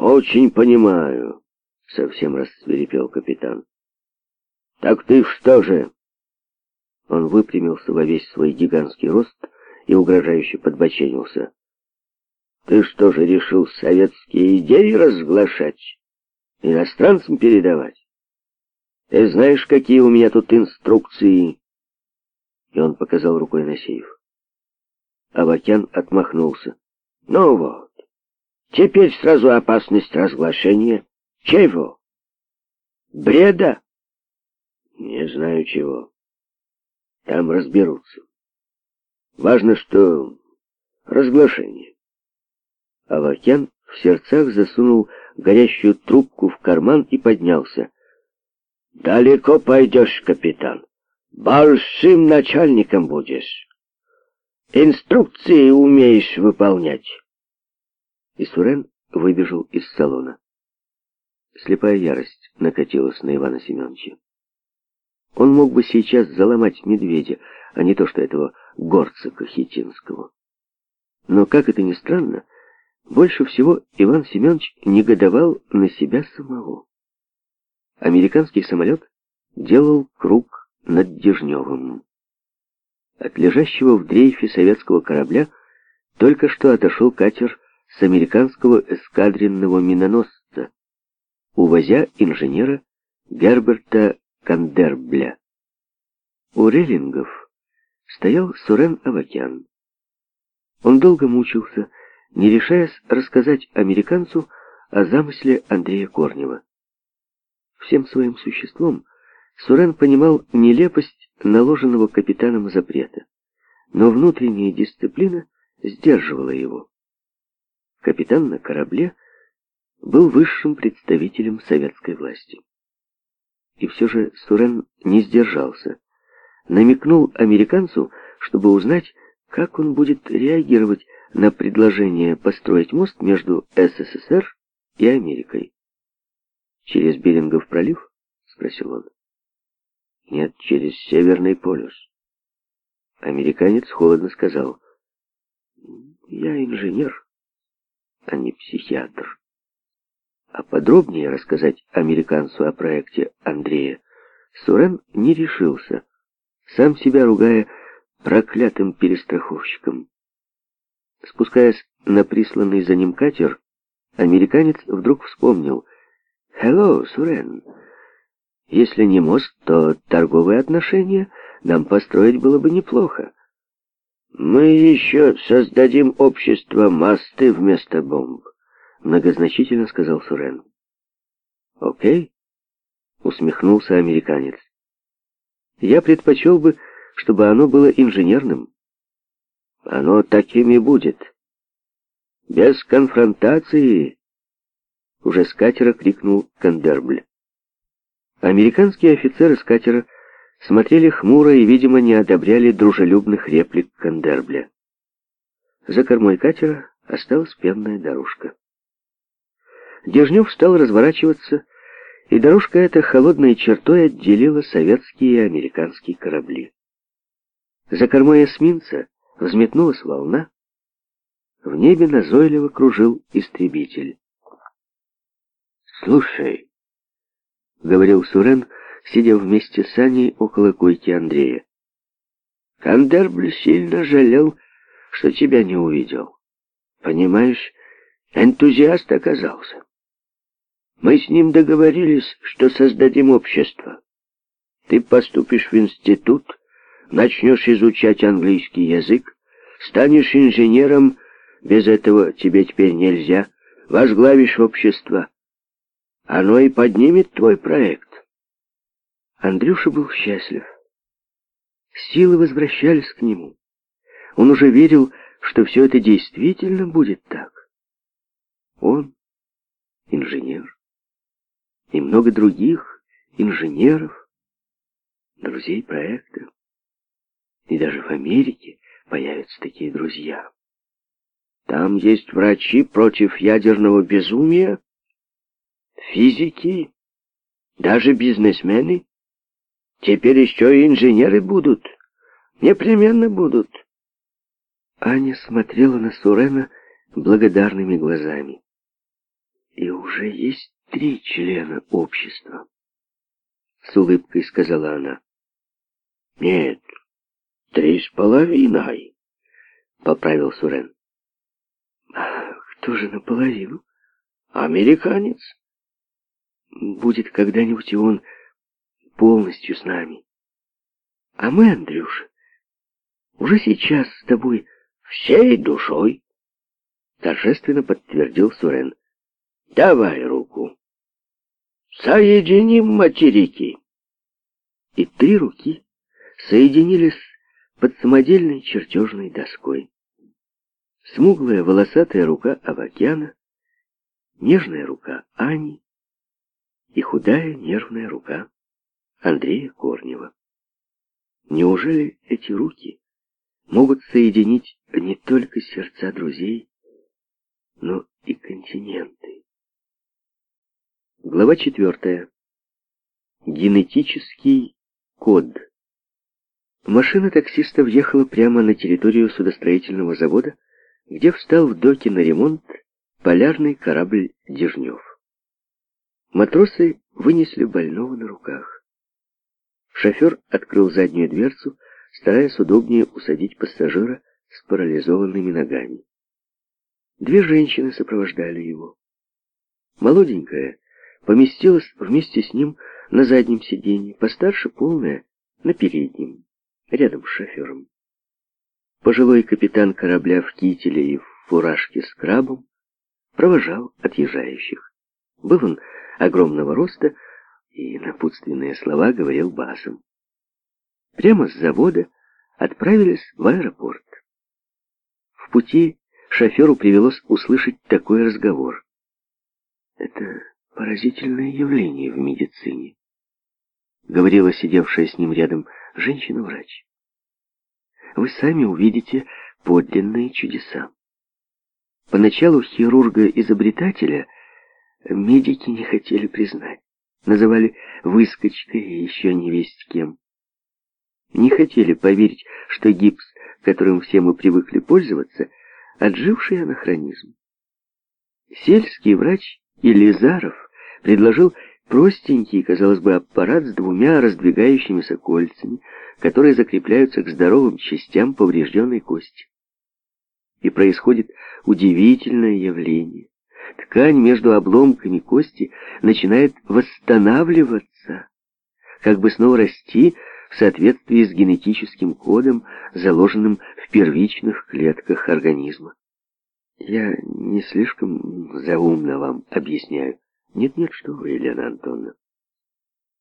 «Очень понимаю», — совсем расцвирепел капитан. «Так ты что же?» Он выпрямился во весь свой гигантский рост и угрожающе подбоченился. «Ты что же решил советские идеи разглашать? Иностранцам передавать? Ты знаешь, какие у меня тут инструкции?» И он показал рукой на сейф. Авакян отмахнулся. «Ну вот, Теперь сразу опасность разглашения. Чего? Бреда? Не знаю чего. Там разберутся. Важно, что разглашение. Авакян в сердцах засунул горящую трубку в карман и поднялся. «Далеко пойдешь, капитан. Большим начальником будешь. Инструкции умеешь выполнять и Сурен выбежал из салона. Слепая ярость накатилась на Ивана Семеновича. Он мог бы сейчас заломать медведя, а не то что этого горца Кахетинского. Но, как это ни странно, больше всего Иван Семенович негодовал на себя самого. Американский самолет делал круг над Дежневым. От лежащего в дрейфе советского корабля только что отошел катер с американского эскадренного миноносца, увозя инженера Герберта Кандербля. У Реллингов стоял Сурен Авакян. Он долго мучился, не решаясь рассказать американцу о замысле Андрея Корнева. Всем своим существом Сурен понимал нелепость наложенного капитаном запрета, но внутренняя дисциплина сдерживала его капитан на корабле, был высшим представителем советской власти. И все же Сурен не сдержался. Намекнул американцу, чтобы узнать, как он будет реагировать на предложение построить мост между СССР и Америкой. «Через Берингов пролив?» — спросил он. «Нет, через Северный полюс». Американец холодно сказал. «Я инженер а не психиатр. А подробнее рассказать американцу о проекте Андрея Сурен не решился, сам себя ругая проклятым перестраховщиком. Спускаясь на присланный за ним катер, американец вдруг вспомнил «Hello, Сурен!» Если не мост, то торговые отношения нам построить было бы неплохо. «Мы еще создадим общество масты вместо бомб», — многозначительно сказал Сурен. «Окей», — усмехнулся американец. «Я предпочел бы, чтобы оно было инженерным. Оно таким и будет. Без конфронтации!» Уже с катера крикнул Кандербль. Американские офицеры с катера смотрели хмуро и, видимо, не одобряли дружелюбных реплик Кандербля. За кормой катера осталась пенная дорожка. Дежнев стал разворачиваться, и дорожка эта холодной чертой отделила советские и американские корабли. За кормой эсминца взметнулась волна, в небе назойливо кружил истребитель. «Слушай», — говорил Сурен, сидя вместе с Аней около койки Андрея. Кандербль сильно жалел, что тебя не увидел. Понимаешь, энтузиаст оказался. Мы с ним договорились, что создадим общество. Ты поступишь в институт, начнешь изучать английский язык, станешь инженером, без этого тебе теперь нельзя, возглавишь общество. Оно и поднимет твой проект. Андрюша был счастлив. Силы возвращались к нему. Он уже верил, что все это действительно будет так. Он, инженер, и много других инженеров, друзей проекта. И даже в Америке появятся такие друзья. Там есть врачи против ядерного безумия, физики, даже бизнесмены. Теперь еще и инженеры будут. Непременно будут. Аня смотрела на Сурена благодарными глазами. И уже есть три члена общества. С улыбкой сказала она. Нет, три с половиной, поправил Сурен. Кто же наполовину? Американец. Будет когда-нибудь и он полностью с нами. А мы, Андрюша, уже сейчас с тобой всей душой, торжественно подтвердил Сурен. Давай руку. Соединим материки. И три руки соединились под самодельной чертежной доской. Смуглая волосатая рука Авакяна, нежная рука Ани и худая нервная рука Андрея Корнева. Неужели эти руки могут соединить не только сердца друзей, но и континенты? Глава четвертая. Генетический код. Машина таксиста въехала прямо на территорию судостроительного завода, где встал в доке на ремонт полярный корабль «Дежнев». Матросы вынесли больного на руках. Шофер открыл заднюю дверцу, стараясь удобнее усадить пассажира с парализованными ногами. Две женщины сопровождали его. Молоденькая поместилась вместе с ним на заднем сиденье, постарше полная на переднем, рядом с шофером. Пожилой капитан корабля в кителе и в фуражке с крабом провожал отъезжающих. Был он огромного роста, и напутственные слова говорил басом. Прямо с завода отправились в аэропорт. В пути шоферу привелось услышать такой разговор. «Это поразительное явление в медицине», — говорила сидевшая с ним рядом женщина-врач. «Вы сами увидите подлинные чудеса. Поначалу хирурга-изобретателя медики не хотели признать называли выскочкой и еще не весть кем. Не хотели поверить, что гипс, которым все мы привыкли пользоваться, отживший анахронизм. Сельский врач Елизаров предложил простенький, казалось бы, аппарат с двумя раздвигающимися кольцами, которые закрепляются к здоровым частям поврежденной кости. И происходит удивительное явление. Ткань между обломками кости начинает восстанавливаться, как бы снова расти в соответствии с генетическим кодом, заложенным в первичных клетках организма. Я не слишком заумно вам объясняю. Нет-нет, что вы, Елена Антоновна.